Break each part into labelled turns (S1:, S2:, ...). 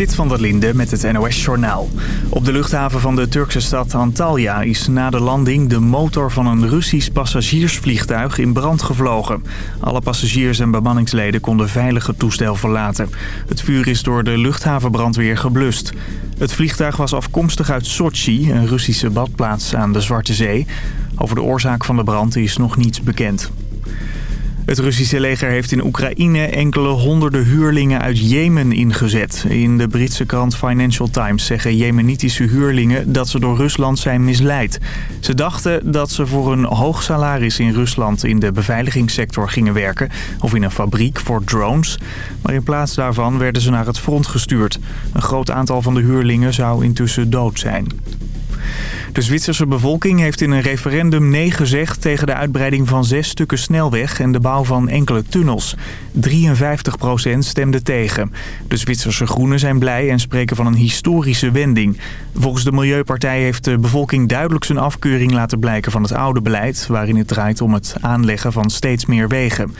S1: Zit van der Linde met het NOS-journaal. Op de luchthaven van de Turkse stad Antalya is na de landing de motor van een Russisch passagiersvliegtuig in brand gevlogen. Alle passagiers en bemanningsleden konden veilig het toestel verlaten. Het vuur is door de luchthavenbrandweer geblust. Het vliegtuig was afkomstig uit Sochi, een Russische badplaats aan de Zwarte Zee. Over de oorzaak van de brand is nog niets bekend. Het Russische leger heeft in Oekraïne enkele honderden huurlingen uit Jemen ingezet. In de Britse krant Financial Times zeggen jemenitische huurlingen dat ze door Rusland zijn misleid. Ze dachten dat ze voor een hoog salaris in Rusland in de beveiligingssector gingen werken... of in een fabriek voor drones. Maar in plaats daarvan werden ze naar het front gestuurd. Een groot aantal van de huurlingen zou intussen dood zijn. De Zwitserse bevolking heeft in een referendum nee gezegd tegen de uitbreiding van zes stukken snelweg en de bouw van enkele tunnels. 53% stemde tegen. De Zwitserse groenen zijn blij en spreken van een historische wending. Volgens de Milieupartij heeft de bevolking duidelijk zijn afkeuring laten blijken van het oude beleid... waarin het draait om het aanleggen van steeds meer wegen.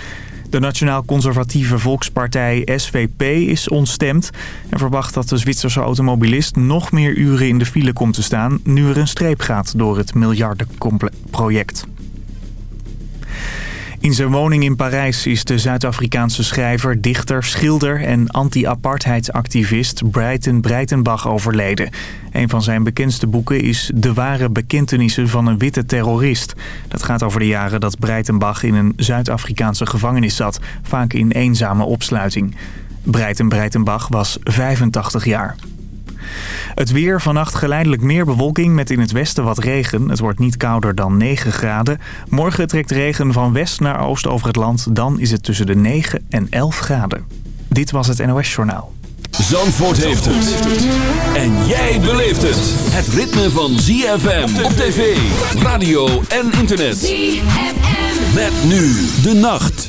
S1: De Nationaal-Conservatieve Volkspartij SVP is ontstemd... en verwacht dat de Zwitserse automobilist nog meer uren in de file komt te staan... nu er een streep gaat door het miljardenproject. In zijn woning in Parijs is de Zuid-Afrikaanse schrijver, dichter, schilder en anti-apartheidsactivist Breiten Breitenbach overleden. Een van zijn bekendste boeken is De ware bekentenissen van een witte terrorist. Dat gaat over de jaren dat Breitenbach in een Zuid-Afrikaanse gevangenis zat, vaak in eenzame opsluiting. Breiten Breitenbach was 85 jaar. Het weer, vannacht geleidelijk meer bewolking met in het westen wat regen. Het wordt niet kouder dan 9 graden. Morgen trekt regen van west naar oost over het land. Dan is het tussen de 9 en 11 graden. Dit was het NOS Journaal.
S2: Zandvoort heeft het. En jij beleeft het. Het ritme van ZFM op tv, radio en internet. ZFM. Met nu de nacht.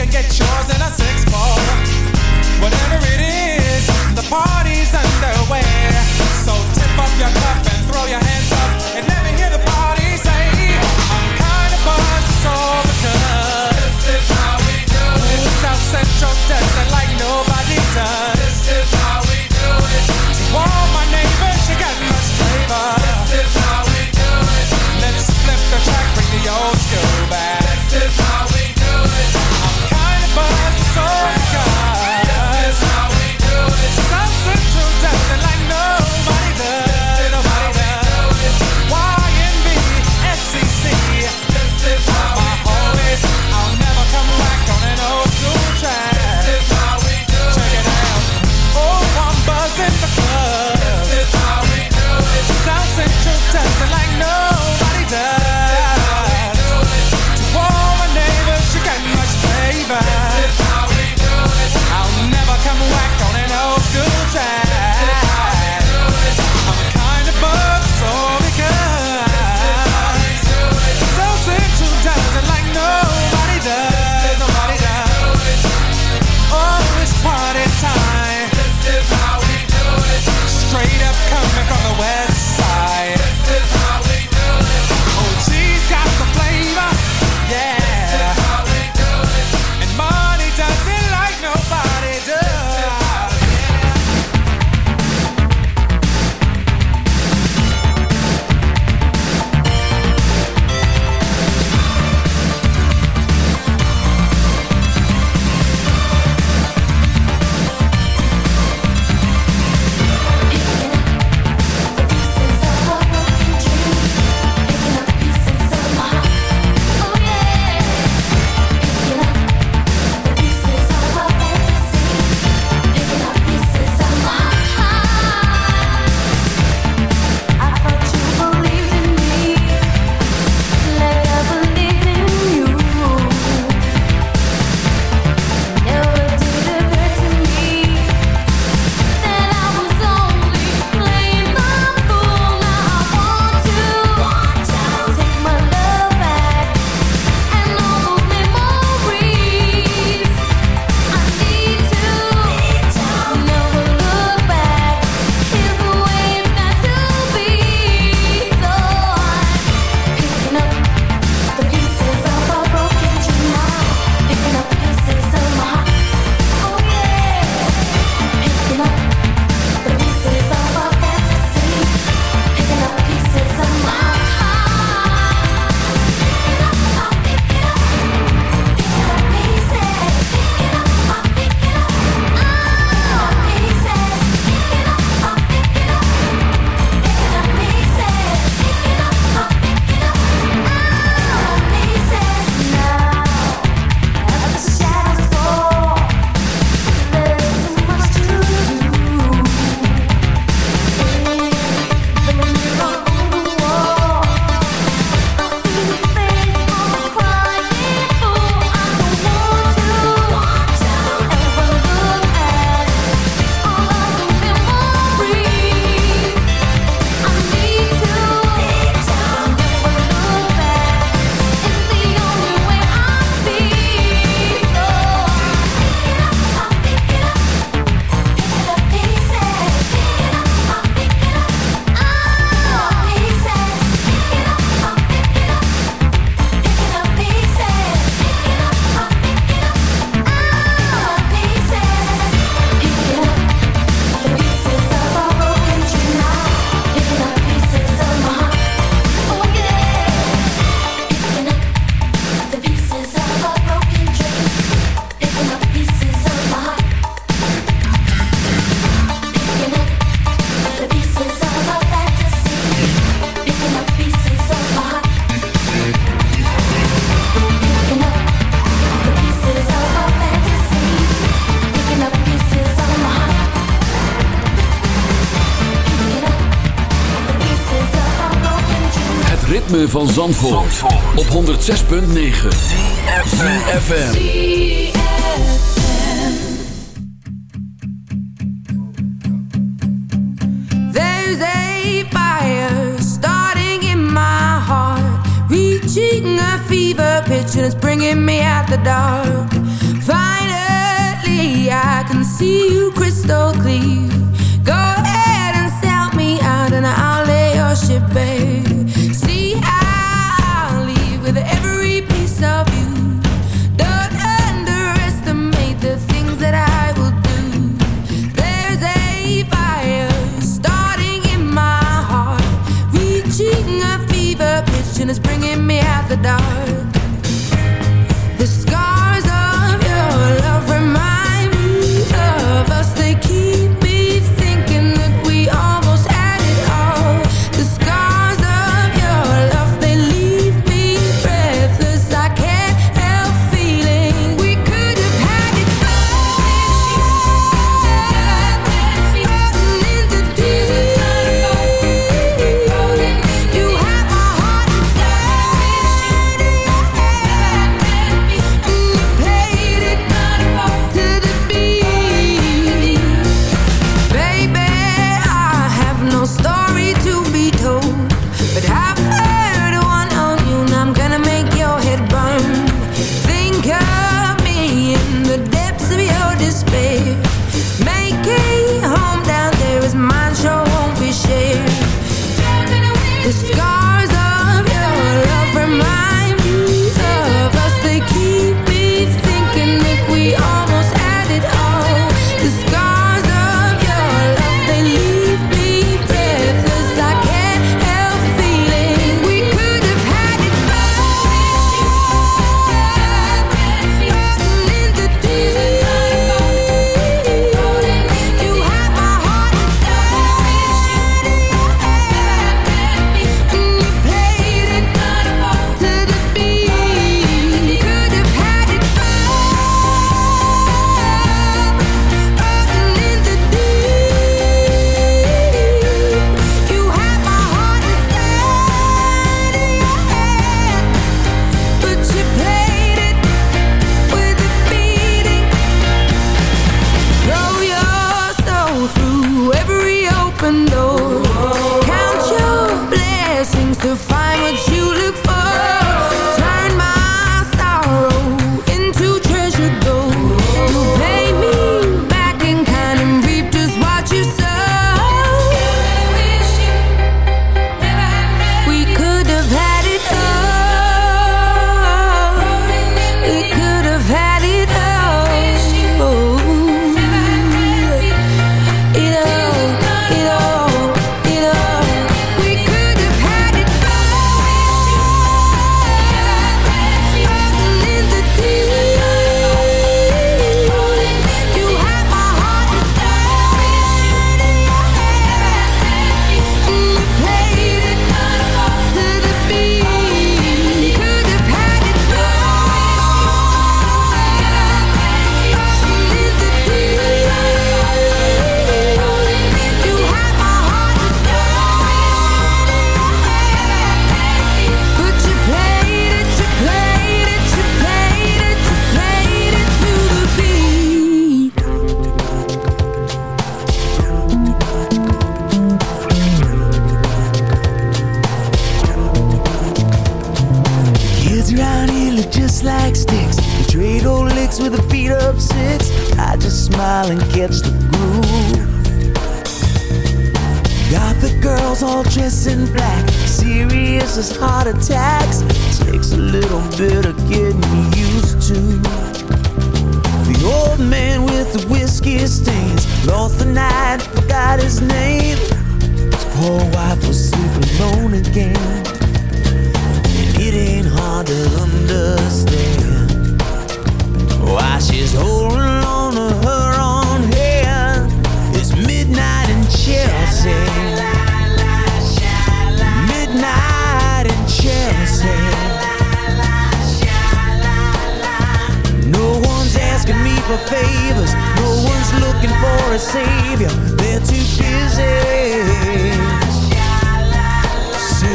S3: Can get yours in a six. Whatever it is, the party's underway. So tip up your cup and throw your hands up and let me hear the party say, I'm kinda buzzed, all because
S2: van Zandvoort, Zandvoort. op 106.9 CFFM
S4: There's a fire starting in my heart Reaching a fever pitch and it's bringing me out the dark.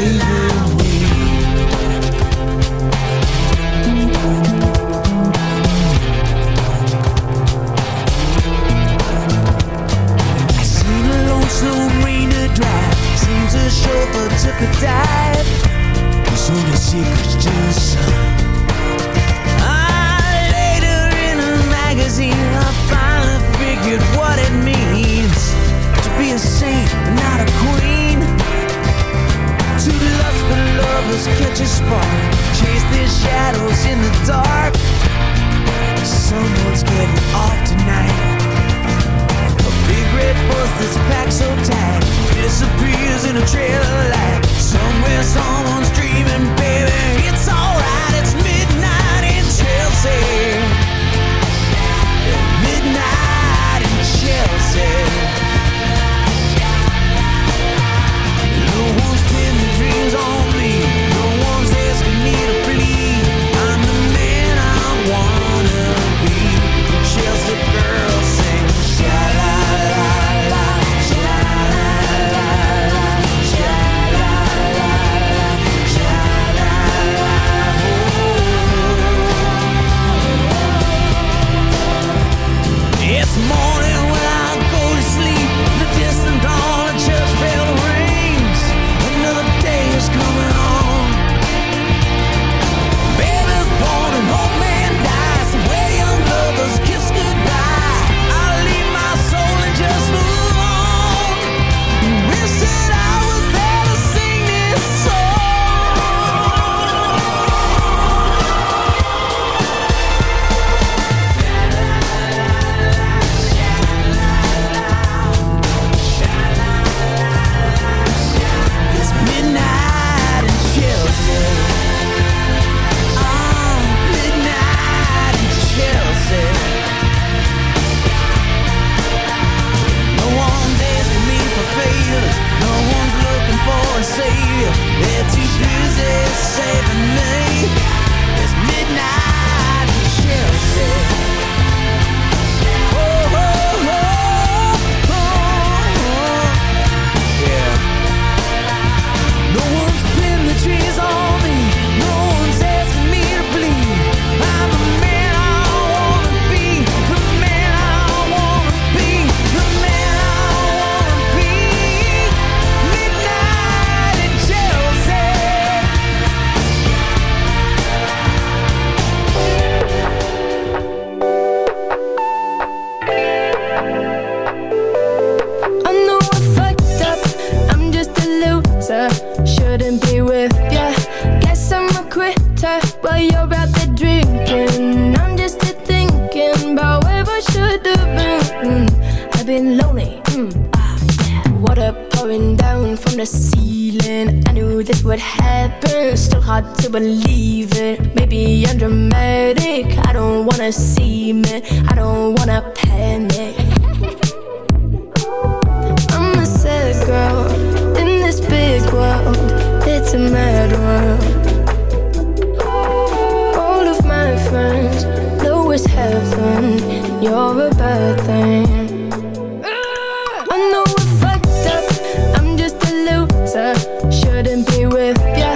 S4: You. with.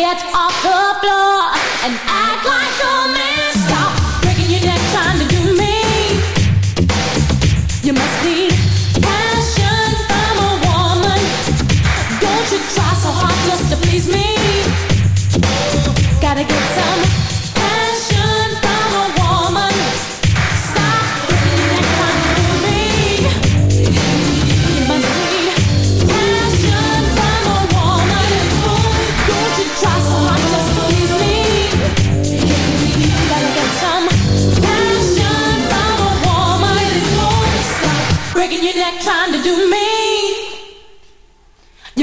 S5: Get off the floor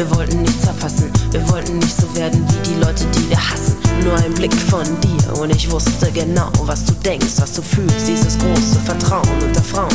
S6: Wir wollten nichts verpassen. Wir wollten nicht so werden wie die Leute, die wir hassen. Nur ein Blick von dir und ich wusste genau, was du denkst, was du fühlst. Dieses große Vertrauen unter Frauen,